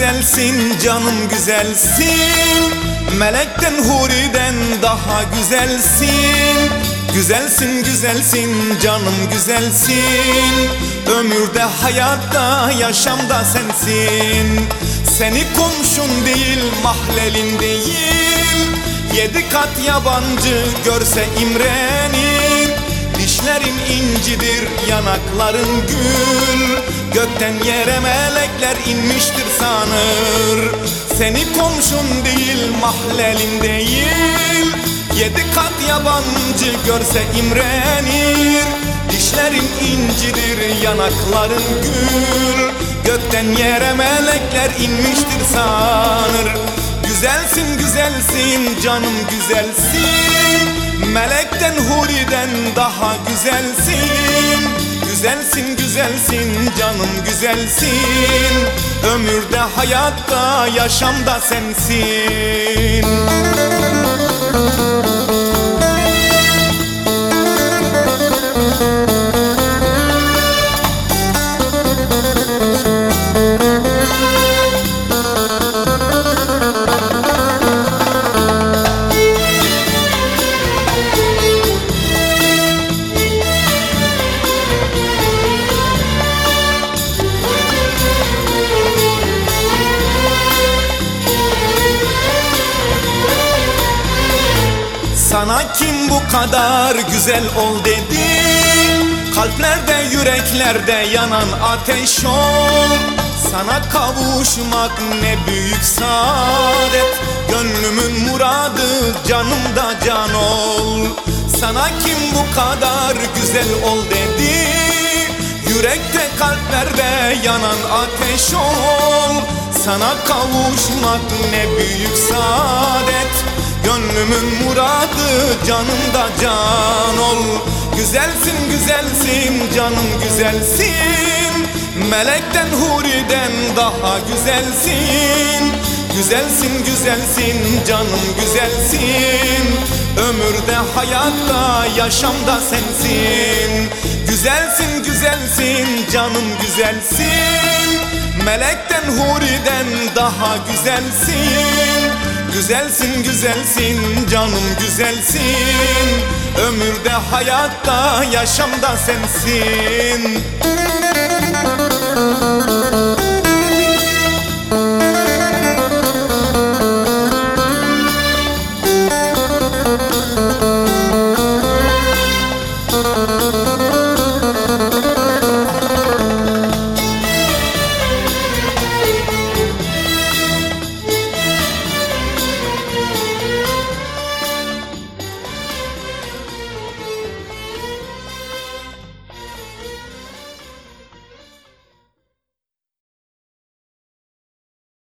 güzelsin canım güzelsin. Melekten huriden daha güzelsin. Güzelsin güzelsin canım güzelsin. Ömürde hayatta yaşamda sensin. Seni komşun değil mahlelin değil. Yedi kat yabancı görse imrenir Dişlerin incidir, yanakların gül. Gökten yere melekler inmiştir sanır. Seni komşun değil, mahlelin değil. Yedi kat yabancı görse imrenir. Dişlerin incidir, yanakların gül. Gökten yere melekler inmiştir sanır. Güzelsin güzelsin canım güzelsin Melekten huriden daha güzelsin. Güzelsin güzelsin canım güzelsin. Ömürde hayatta yaşamda sensin Sana kim bu kadar güzel ol dedi? Kalplerde yüreklerde yanan ateş ol. Sana kavuşmak ne büyük saadet. Gönlümün muradı canımda can ol. Sana kim bu kadar güzel ol dedi? Yürekte kalplerde yanan ateş ol Sana kavuşmak ne büyük saadet. Gönlümün muradı canımda can ol. Güzelsin güzelsin canım güzelsin. Melekten huriden daha güzelsin. Güzelsin güzelsin canım güzelsin. Ömürde hayatta yaşamda sensin. Güzelsin güzelsin canım güzelsin Melekten huriden daha güzelsin. Güzelsin güzelsin canım güzelsin. Ömürde hayatta yaşamda sensin